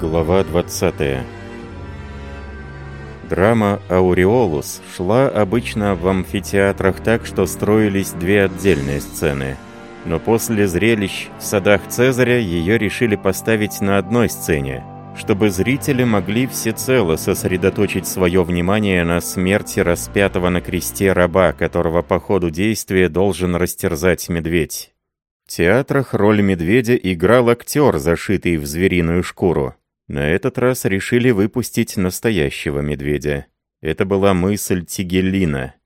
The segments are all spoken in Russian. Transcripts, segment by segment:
Глава 20 Драма «Ауреолус» шла обычно в амфитеатрах так, что строились две отдельные сцены. Но после зрелищ в садах Цезаря ее решили поставить на одной сцене, чтобы зрители могли всецело сосредоточить свое внимание на смерти распятого на кресте раба, которого по ходу действия должен растерзать медведь. В театрах роль медведя играл актер, зашитый в звериную шкуру. На этот раз решили выпустить настоящего медведя. Это была мысль Тигеллина.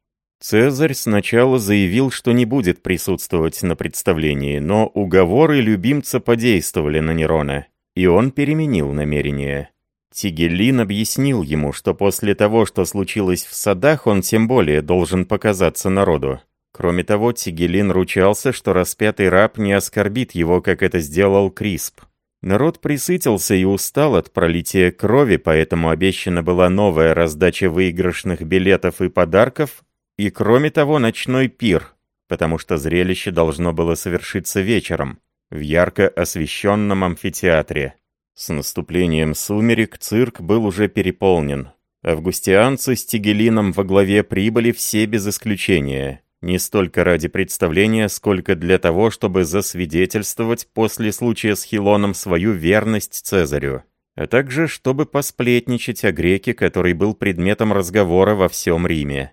Цезарь сначала заявил, что не будет присутствовать на представлении, но уговоры любимца подействовали на Нерона, и он переменил намерение. Тигеллин объяснил ему, что после того, что случилось в садах, он тем более должен показаться народу. Кроме того, Тигелин ручался, что распятый раб не оскорбит его, как это сделал Крисп. Народ присытился и устал от пролития крови, поэтому обещана была новая раздача выигрышных билетов и подарков, и кроме того ночной пир, потому что зрелище должно было совершиться вечером, в ярко освещенном амфитеатре. С наступлением сумерек цирк был уже переполнен. Августианцы с Тигелином во главе прибыли все без исключения не столько ради представления, сколько для того, чтобы засвидетельствовать после случая с Хилоном свою верность Цезарю, а также чтобы посплетничать о греке, который был предметом разговора во всем Риме.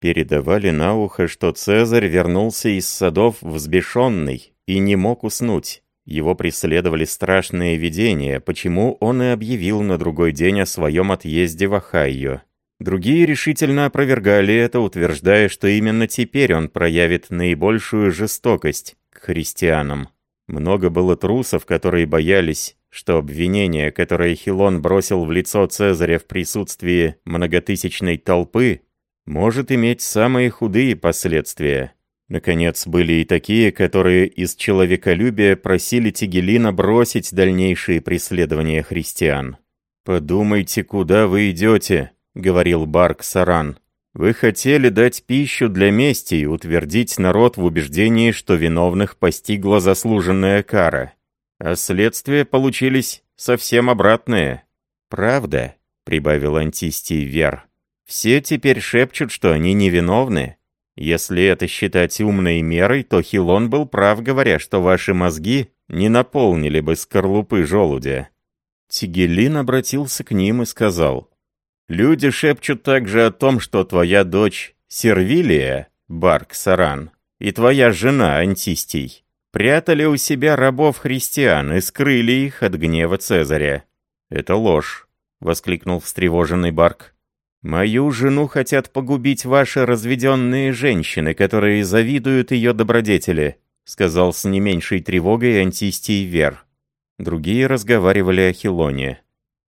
Передавали на ухо, что Цезарь вернулся из садов взбешенный и не мог уснуть. Его преследовали страшные видения, почему он и объявил на другой день о своем отъезде в Ахайо. Другие решительно опровергали это, утверждая, что именно теперь он проявит наибольшую жестокость к христианам. Много было трусов, которые боялись, что обвинение, которое Хилон бросил в лицо Цезаря в присутствии многотысячной толпы, может иметь самые худые последствия. Наконец, были и такие, которые из человеколюбия просили Тигелина бросить дальнейшие преследования христиан. «Подумайте, куда вы идете», — говорил Барк Саран. «Вы хотели дать пищу для мести и утвердить народ в убеждении, что виновных постигла заслуженная кара. А следствия получились совсем обратные. Правда?» — прибавил Антистий Вер. «Все теперь шепчут, что они невиновны. Если это считать умной мерой, то Хилон был прав, говоря, что ваши мозги не наполнили бы скорлупы желудя». Тигелин обратился к ним и сказал — Люди шепчут также о том, что твоя дочь Сервилия, Барк Саран, и твоя жена Антистий прятали у себя рабов-христиан и скрыли их от гнева Цезаря. «Это ложь», — воскликнул встревоженный Барк. «Мою жену хотят погубить ваши разведенные женщины, которые завидуют ее добродетели», — сказал с не меньшей тревогой Антистий Вер. Другие разговаривали о Хилоне.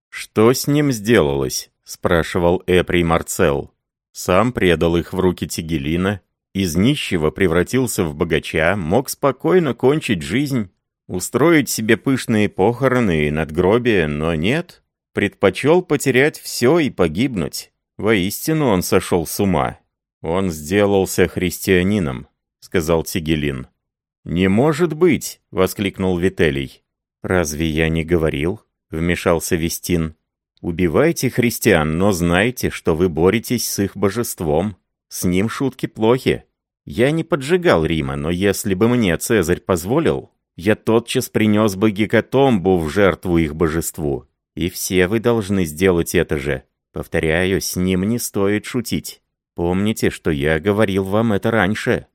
«Что с ним сделалось?» — спрашивал Эприй Марцел. Сам предал их в руки Тигелина, из нищего превратился в богача, мог спокойно кончить жизнь, устроить себе пышные похороны и надгробия, но нет, предпочел потерять все и погибнуть. Воистину он сошел с ума. Он сделался христианином, сказал Тигелин. «Не может быть!» — воскликнул Вителий. «Разве я не говорил?» — вмешался Вестин. Убивайте христиан, но знайте, что вы боретесь с их божеством. С ним шутки плохи. Я не поджигал Рима, но если бы мне Цезарь позволил, я тотчас принес бы гекатомбу в жертву их божеству. И все вы должны сделать это же. Повторяю, с ним не стоит шутить. Помните, что я говорил вам это раньше».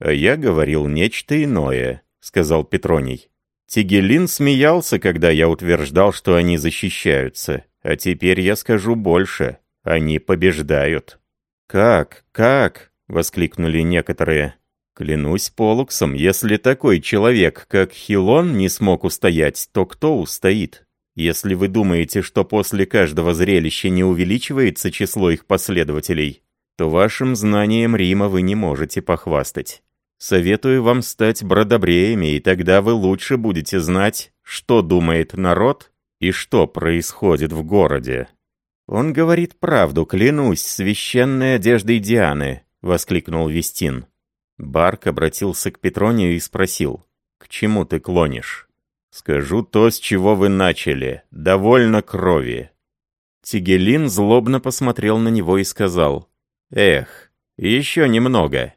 «А я говорил нечто иное», — сказал Петроний. Тигелин смеялся, когда я утверждал, что они защищаются. А теперь я скажу больше. Они побеждают. «Как? Как?» — воскликнули некоторые. «Клянусь Полуксом, если такой человек, как Хилон, не смог устоять, то кто устоит? Если вы думаете, что после каждого зрелища не увеличивается число их последователей, то вашим знанием Рима вы не можете похвастать. Советую вам стать бродобреями, и тогда вы лучше будете знать, что думает народ и что происходит в городе. «Он говорит правду, клянусь, священной одеждой Дианы», — воскликнул Вестин. Барк обратился к Петронию и спросил, «К чему ты клонишь?» Скажу то, с чего вы начали. Довольно крови». Тигелин злобно посмотрел на него и сказал, «Эх, еще немного.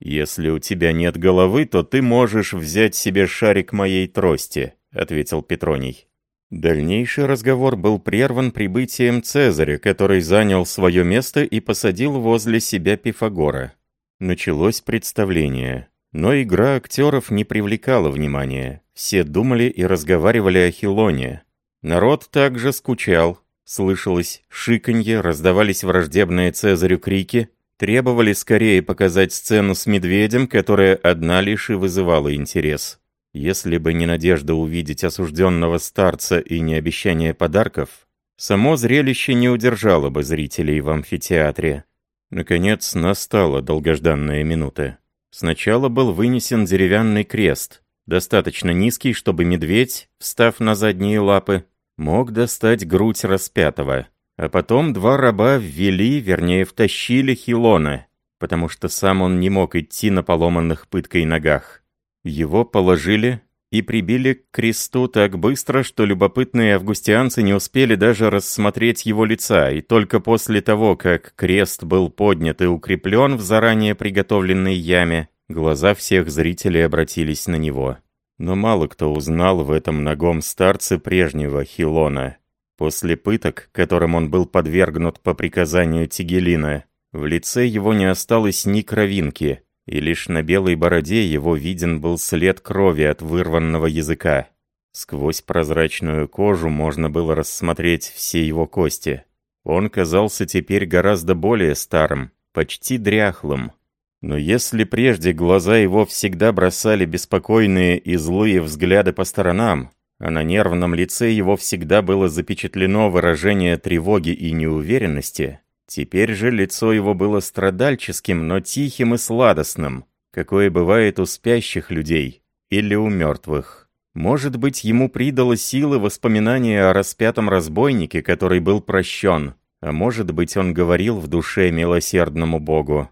Если у тебя нет головы, то ты можешь взять себе шарик моей трости», — ответил Петроний. Дальнейший разговор был прерван прибытием Цезаря, который занял свое место и посадил возле себя Пифагора. Началось представление. Но игра актеров не привлекала внимания. Все думали и разговаривали о Хилоне. Народ также скучал. Слышалось шиканье, раздавались враждебные Цезарю крики, требовали скорее показать сцену с медведем, которая одна лишь и вызывала интерес. Если бы не надежда увидеть осужденного старца и не обещание подарков, само зрелище не удержало бы зрителей в амфитеатре. Наконец настала долгожданная минута. Сначала был вынесен деревянный крест, достаточно низкий, чтобы медведь, встав на задние лапы, мог достать грудь распятого. А потом два раба ввели, вернее, втащили Хилона, потому что сам он не мог идти на поломанных пыткой ногах. Его положили и прибили к кресту так быстро, что любопытные августианцы не успели даже рассмотреть его лица, и только после того, как крест был поднят и укреплен в заранее приготовленной яме, глаза всех зрителей обратились на него. Но мало кто узнал в этом ногом старце прежнего Хилона. После пыток, которым он был подвергнут по приказанию Тигелина, в лице его не осталось ни кровинки, и лишь на белой бороде его виден был след крови от вырванного языка. Сквозь прозрачную кожу можно было рассмотреть все его кости. Он казался теперь гораздо более старым, почти дряхлым. Но если прежде глаза его всегда бросали беспокойные и злые взгляды по сторонам, а на нервном лице его всегда было запечатлено выражение тревоги и неуверенности, Теперь же лицо его было страдальческим, но тихим и сладостным, какое бывает у спящих людей или у мертвых. Может быть, ему придало силы воспоминания о распятом разбойнике, который был прощен, а может быть, он говорил в душе милосердному Богу.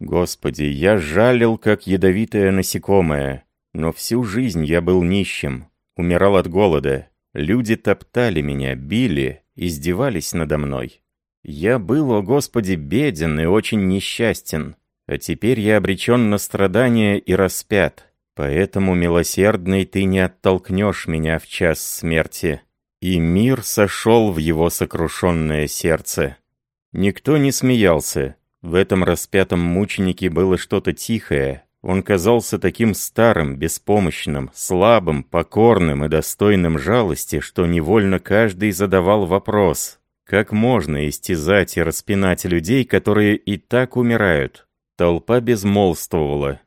«Господи, я жалил, как ядовитое насекомое, но всю жизнь я был нищим, умирал от голода, люди топтали меня, били, издевались надо мной». Я был, о Господи, беден и очень несчастен, а теперь я обречен на страдания и распят. Поэтому, милосердный, ты не оттолкнешь меня в час смерти». И мир сошел в его сокрушенное сердце. Никто не смеялся. В этом распятом мученике было что-то тихое. Он казался таким старым, беспомощным, слабым, покорным и достойным жалости, что невольно каждый задавал вопрос, как можно истязать и распинать людей, которые и так умирают? Толпа безмолвствовала.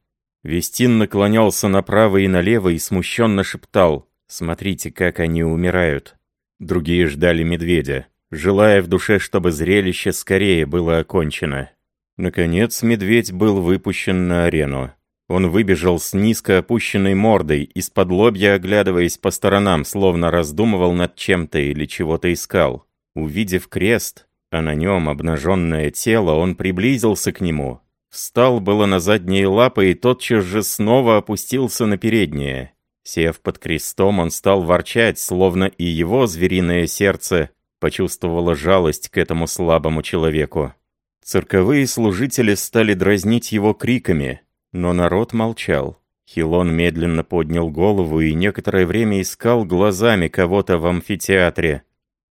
Вестин наклонялся направо и налево и смущенно шептал «Смотрите, как они умирают». Другие ждали медведя, желая в душе, чтобы зрелище скорее было окончено. Наконец медведь был выпущен на арену. Он выбежал с низко опущенной мордой, из-под лобья оглядываясь по сторонам, словно раздумывал над чем-то или чего-то искал. Увидев крест, а на нем обнаженное тело, он приблизился к нему. Встал было на задние лапы и тотчас же снова опустился на передние. Сев под крестом, он стал ворчать, словно и его звериное сердце почувствовало жалость к этому слабому человеку. Цирковые служители стали дразнить его криками, но народ молчал. Хилон медленно поднял голову и некоторое время искал глазами кого-то в амфитеатре,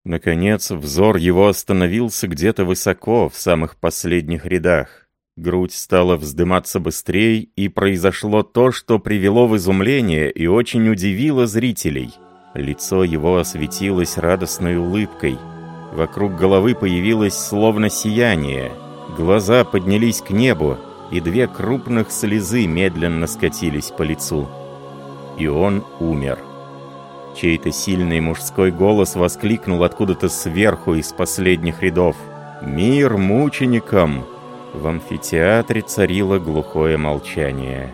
Наконец, взор его остановился где-то высоко, в самых последних рядах. Грудь стала вздыматься быстрее, и произошло то, что привело в изумление и очень удивило зрителей. Лицо его осветилось радостной улыбкой. Вокруг головы появилось словно сияние. Глаза поднялись к небу, и две крупных слезы медленно скатились по лицу. И он умер. Чей-то сильный мужской голос воскликнул откуда-то сверху из последних рядов. «Мир мученикам!» В амфитеатре царило глухое молчание.